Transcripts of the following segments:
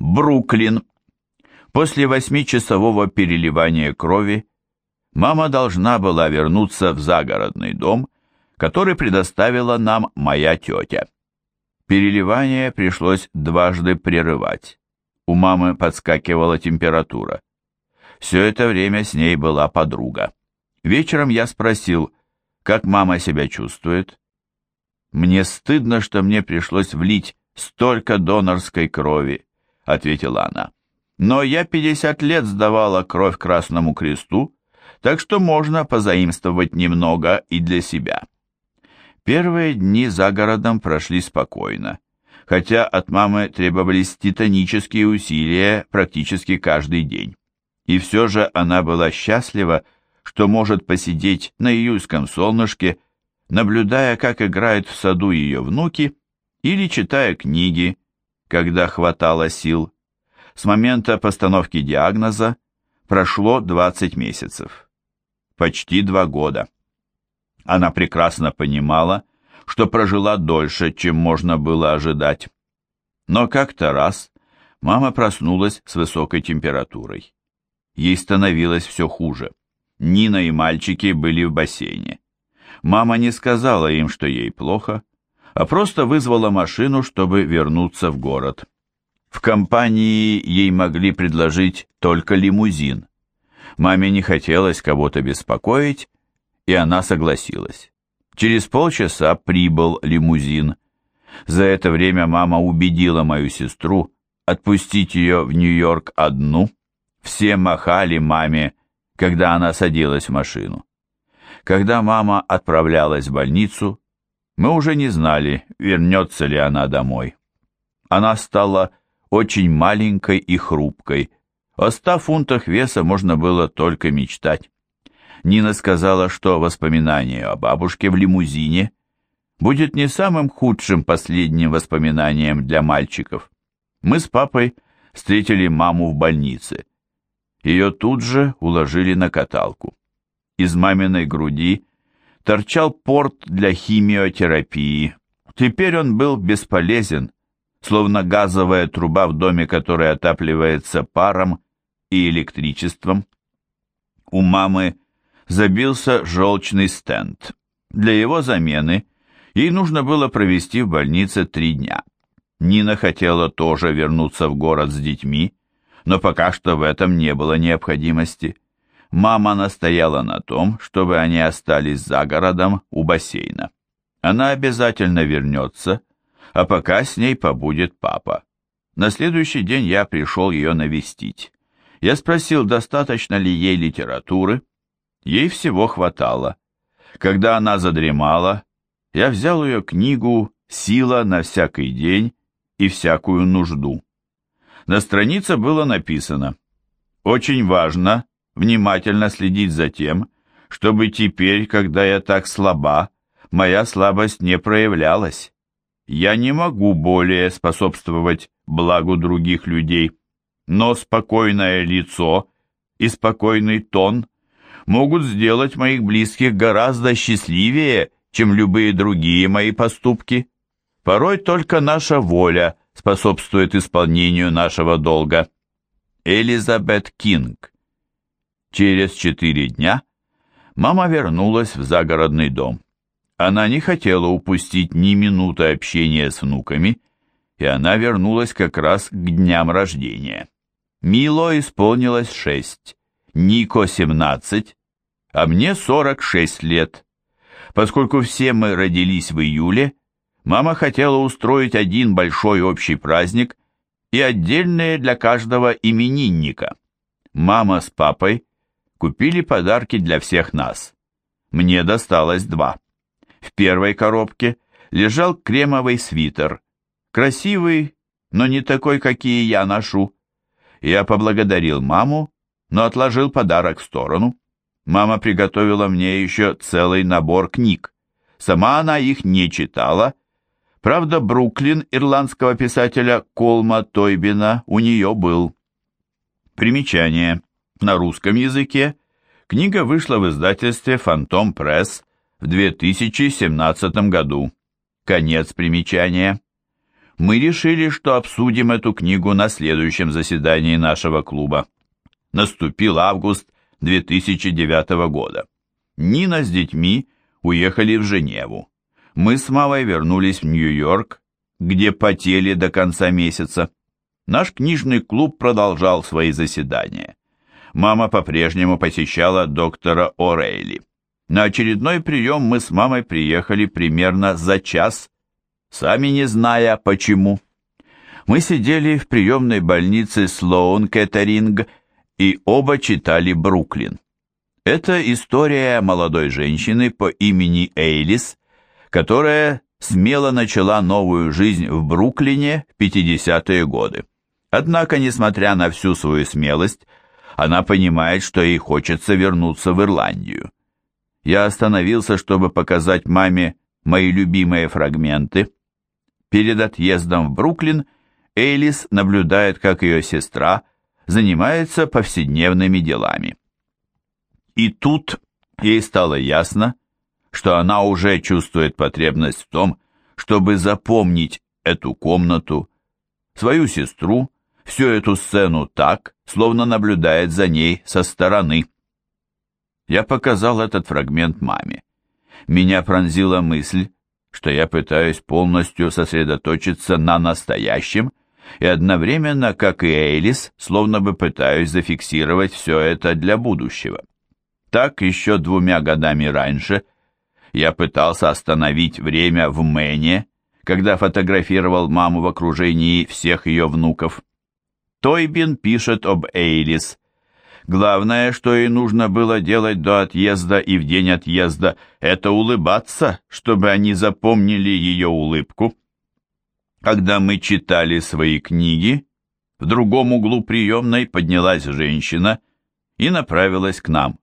Бруклин. После восьмичасового переливания крови мама должна была вернуться в загородный дом, который предоставила нам моя тетя. Переливание пришлось дважды прерывать. У мамы подскакивала температура. Все это время с ней была подруга. Вечером я спросил, как мама себя чувствует. «Мне стыдно, что мне пришлось влить столько донорской крови», — ответила она. «Но я 50 лет сдавала кровь Красному Кресту, так что можно позаимствовать немного и для себя». Первые дни за городом прошли спокойно, хотя от мамы требовались титанические усилия практически каждый день. И все же она была счастлива, что может посидеть на июльском солнышке, наблюдая, как играют в саду ее внуки, или читая книги, когда хватало сил. С момента постановки диагноза прошло 20 месяцев. Почти два года. Она прекрасно понимала, что прожила дольше, чем можно было ожидать. Но как-то раз мама проснулась с высокой температурой. Ей становилось все хуже. Нина и мальчики были в бассейне. Мама не сказала им, что ей плохо, а просто вызвала машину, чтобы вернуться в город. В компании ей могли предложить только лимузин. Маме не хотелось кого-то беспокоить, и она согласилась. Через полчаса прибыл лимузин. За это время мама убедила мою сестру отпустить ее в Нью-Йорк одну. Все махали маме, когда она садилась в машину. Когда мама отправлялась в больницу, мы уже не знали, вернется ли она домой. Она стала очень маленькой и хрупкой. О ста фунтах веса можно было только мечтать. Нина сказала, что воспоминание о бабушке в лимузине будет не самым худшим последним воспоминанием для мальчиков. Мы с папой встретили маму в больнице. Ее тут же уложили на каталку. Из маминой груди торчал порт для химиотерапии. Теперь он был бесполезен, словно газовая труба в доме, который отапливается паром и электричеством. У мамы забился желчный стенд. Для его замены ей нужно было провести в больнице три дня. Нина хотела тоже вернуться в город с детьми, но пока что в этом не было необходимости. Мама настояла на том, чтобы они остались за городом у бассейна. Она обязательно вернется, а пока с ней побудет папа. На следующий день я пришел ее навестить. Я спросил, достаточно ли ей литературы. Ей всего хватало. Когда она задремала, я взял ее книгу «Сила на всякий день и всякую нужду». На странице было написано «Очень важно внимательно следить за тем, чтобы теперь, когда я так слаба, моя слабость не проявлялась. Я не могу более способствовать благу других людей, но спокойное лицо и спокойный тон могут сделать моих близких гораздо счастливее, чем любые другие мои поступки. Порой только наша воля способствует исполнению нашего долга. Элизабет Кинг. Через четыре дня мама вернулась в загородный дом. Она не хотела упустить ни минуты общения с внуками, и она вернулась как раз к дням рождения. Мило исполнилось шесть, Нико семнадцать, а мне сорок шесть лет. Поскольку все мы родились в июле, Мама хотела устроить один большой общий праздник и отдельные для каждого именинника. Мама с папой купили подарки для всех нас. Мне досталось два. В первой коробке лежал кремовый свитер. Красивый, но не такой, какие я ношу. Я поблагодарил маму, но отложил подарок в сторону. Мама приготовила мне еще целый набор книг. Сама она их не читала, Правда, Бруклин ирландского писателя Колма Тойбина у нее был. Примечание. На русском языке книга вышла в издательстве «Фантом Пресс» в 2017 году. Конец примечания. Мы решили, что обсудим эту книгу на следующем заседании нашего клуба. Наступил август 2009 года. Нина с детьми уехали в Женеву. Мы с мамой вернулись в Нью-Йорк, где потели до конца месяца. Наш книжный клуб продолжал свои заседания. Мама по-прежнему посещала доктора О'Рейли. На очередной прием мы с мамой приехали примерно за час, сами не зная почему. Мы сидели в приемной больнице Слоун Кеттеринг и оба читали «Бруклин». Это история молодой женщины по имени Эйлис, которая смело начала новую жизнь в Бруклине в 50-е годы. Однако, несмотря на всю свою смелость, она понимает, что ей хочется вернуться в Ирландию. Я остановился, чтобы показать маме мои любимые фрагменты. Перед отъездом в Бруклин Эйлис наблюдает, как ее сестра занимается повседневными делами. И тут ей стало ясно, что она уже чувствует потребность в том, чтобы запомнить эту комнату, свою сестру, всю эту сцену так, словно наблюдает за ней со стороны. Я показал этот фрагмент маме. Меня пронзила мысль, что я пытаюсь полностью сосредоточиться на настоящем и одновременно, как и Эйлис, словно бы пытаюсь зафиксировать все это для будущего. Так еще двумя годами раньше я пытался остановить время в Мэне, когда фотографировал маму в окружении всех ее внуков. Тойбин пишет об Эйлис. Главное, что ей нужно было делать до отъезда и в день отъезда, это улыбаться, чтобы они запомнили ее улыбку. Когда мы читали свои книги, в другом углу приемной поднялась женщина и направилась к нам.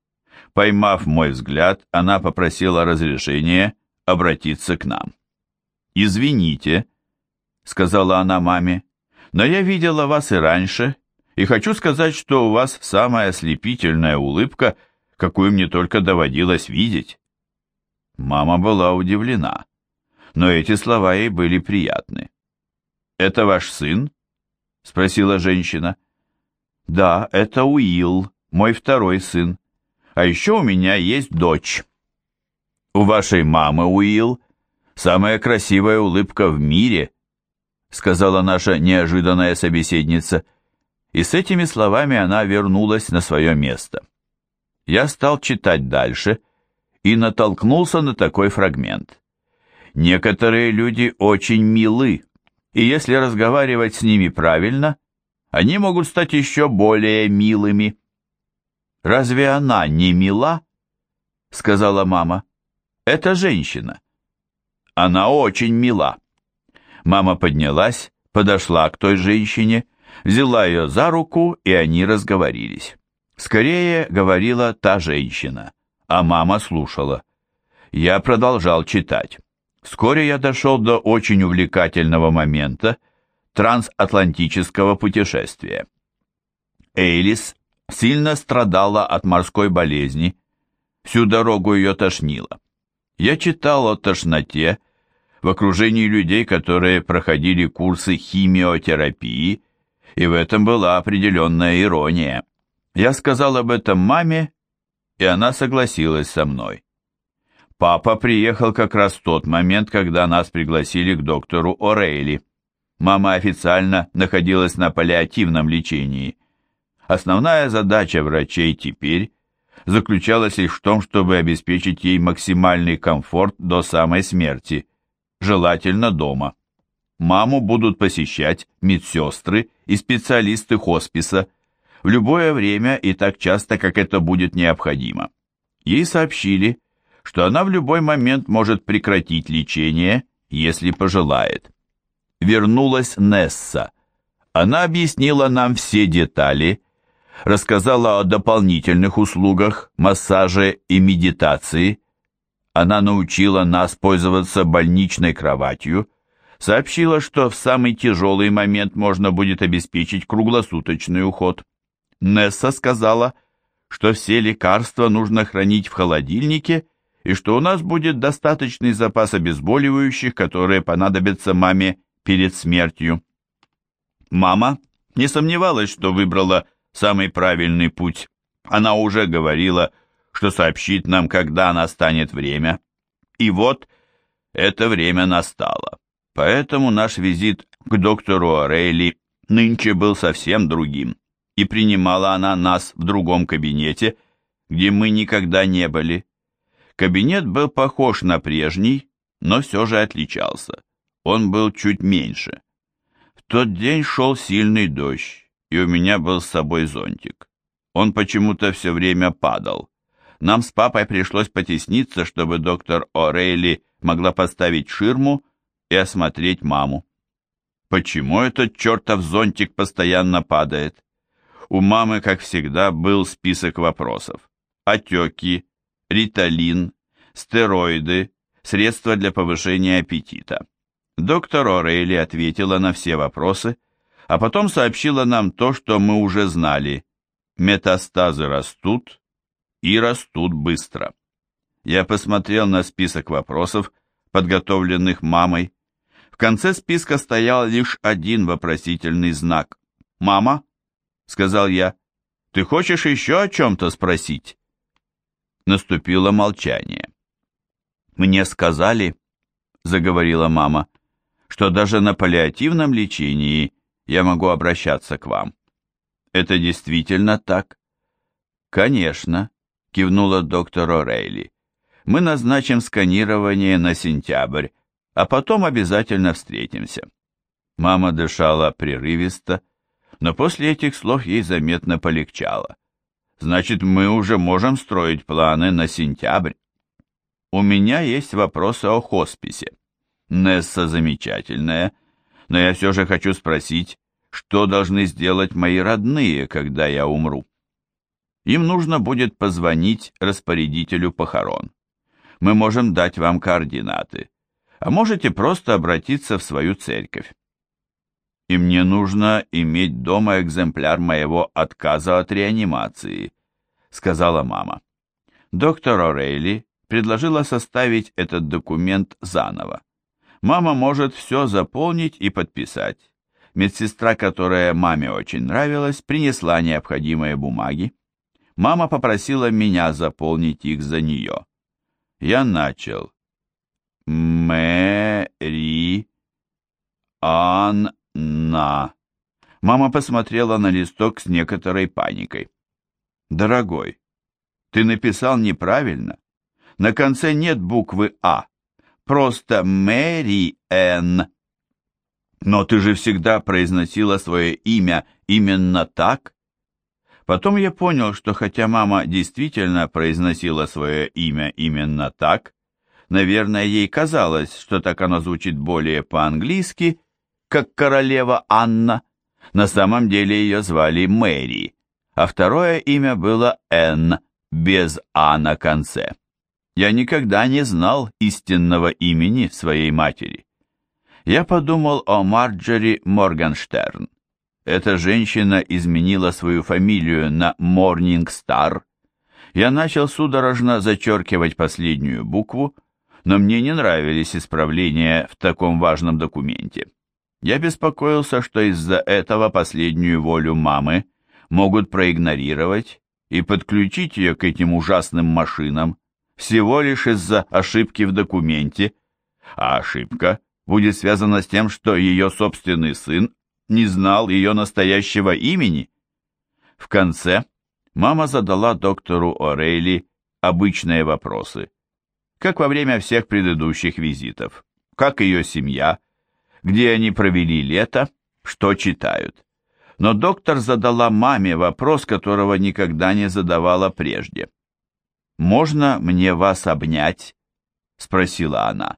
Поймав мой взгляд, она попросила разрешения обратиться к нам. «Извините», — сказала она маме, — «но я видела вас и раньше, и хочу сказать, что у вас самая ослепительная улыбка, какую мне только доводилось видеть». Мама была удивлена, но эти слова ей были приятны. «Это ваш сын?» — спросила женщина. «Да, это Уилл, мой второй сын. А еще у меня есть дочь. У вашей мамы, Уилл, самая красивая улыбка в мире, сказала наша неожиданная собеседница. И с этими словами она вернулась на свое место. Я стал читать дальше и натолкнулся на такой фрагмент. Некоторые люди очень милы, и если разговаривать с ними правильно, они могут стать еще более милыми. «Разве она не мила?» — сказала мама. «Это женщина». «Она очень мила». Мама поднялась, подошла к той женщине, взяла ее за руку, и они разговорились. Скорее говорила та женщина, а мама слушала. Я продолжал читать. Вскоре я дошел до очень увлекательного момента трансатлантического путешествия. Эйлис сильно страдала от морской болезни. Всю дорогу ее тошнило. Я читал о тошноте в окружении людей, которые проходили курсы химиотерапии, и в этом была определенная ирония. Я сказал об этом маме, и она согласилась со мной. Папа приехал как раз в тот момент, когда нас пригласили к доктору О'Рейли. Мама официально находилась на паллиативном лечении – Основная задача врачей теперь заключалась лишь в том, чтобы обеспечить ей максимальный комфорт до самой смерти, желательно дома. Маму будут посещать медсестры и специалисты хосписа в любое время и так часто, как это будет необходимо. Ей сообщили, что она в любой момент может прекратить лечение, если пожелает. Вернулась Несса. Она объяснила нам все детали рассказала о дополнительных услугах, массаже и медитации. Она научила нас пользоваться больничной кроватью, сообщила, что в самый тяжелый момент можно будет обеспечить круглосуточный уход. Несса сказала, что все лекарства нужно хранить в холодильнике и что у нас будет достаточный запас обезболивающих, которые понадобятся маме перед смертью. Мама не сомневалась, что выбрала самый правильный путь. Она уже говорила, что сообщит нам, когда настанет время. И вот это время настало. Поэтому наш визит к доктору Орейли нынче был совсем другим, и принимала она нас в другом кабинете, где мы никогда не были. Кабинет был похож на прежний, но все же отличался. Он был чуть меньше. В тот день шел сильный дождь, и у меня был с собой зонтик. Он почему-то все время падал. Нам с папой пришлось потесниться, чтобы доктор О'Рейли могла поставить ширму и осмотреть маму. Почему этот чертов зонтик постоянно падает? У мамы, как всегда, был список вопросов. Отеки, риталин, стероиды, средства для повышения аппетита. Доктор О'Рейли ответила на все вопросы, а потом сообщила нам то, что мы уже знали. Метастазы растут и растут быстро. Я посмотрел на список вопросов, подготовленных мамой. В конце списка стоял лишь один вопросительный знак. «Мама?» — сказал я. «Ты хочешь еще о чем-то спросить?» Наступило молчание. «Мне сказали», — заговорила мама, «что даже на паллиативном лечении я могу обращаться к вам». «Это действительно так?» «Конечно», — кивнула доктор О'Рейли. «Мы назначим сканирование на сентябрь, а потом обязательно встретимся». Мама дышала прерывисто, но после этих слов ей заметно полегчало. «Значит, мы уже можем строить планы на сентябрь». «У меня есть вопросы о хосписе. Несса замечательная, но я все же хочу спросить, что должны сделать мои родные, когда я умру?» Им нужно будет позвонить распорядителю похорон. Мы можем дать вам координаты, а можете просто обратиться в свою церковь. И мне нужно иметь дома экземпляр моего отказа от реанимации, сказала мама. Доктор О'Рейли предложила составить этот документ заново. Мама может все заполнить и подписать. Медсестра, которая маме очень нравилась, принесла необходимые бумаги. Мама попросила меня заполнить их за нее. Я начал. Мэри Анна. Мама посмотрела на листок с некоторой паникой. Дорогой, ты написал неправильно. На конце нет буквы А. Просто Мэри Н. Но ты же всегда произносила свое имя именно так. Потом я понял, что хотя мама действительно произносила свое имя именно так, наверное, ей казалось, что так оно звучит более по-английски, как королева Анна, на самом деле ее звали Мэри, а второе имя было Энн, без А на конце. Я никогда не знал истинного имени своей матери. Я подумал о Марджери Моргенштерн. Эта женщина изменила свою фамилию на Morning Star. Я начал судорожно зачеркивать последнюю букву, но мне не нравились исправления в таком важном документе. Я беспокоился, что из-за этого последнюю волю мамы могут проигнорировать и подключить ее к этим ужасным машинам, всего лишь из-за ошибки в документе, а ошибка будет связана с тем, что ее собственный сын не знал ее настоящего имени. В конце мама задала доктору О'Рейли обычные вопросы, как во время всех предыдущих визитов, как ее семья, где они провели лето, что читают. Но доктор задала маме вопрос, которого никогда не задавала прежде. «Можно мне вас обнять?» — спросила она.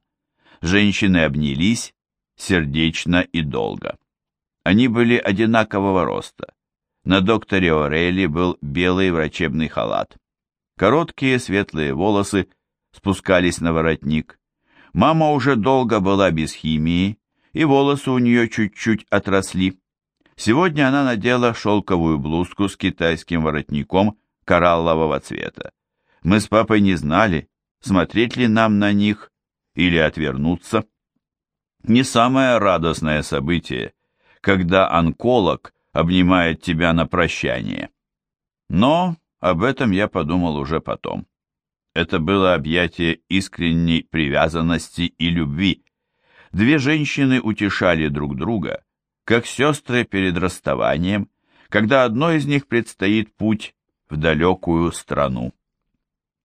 Женщины обнялись сердечно и долго. Они были одинакового роста. На докторе Орелли был белый врачебный халат. Короткие светлые волосы спускались на воротник. Мама уже долго была без химии, и волосы у нее чуть-чуть отросли. Сегодня она надела шелковую блузку с китайским воротником кораллового цвета. Мы с папой не знали, смотреть ли нам на них или отвернуться. Не самое радостное событие, когда онколог обнимает тебя на прощание. Но об этом я подумал уже потом. Это было объятие искренней привязанности и любви. Две женщины утешали друг друга, как сестры перед расставанием, когда одной из них предстоит путь в далекую страну.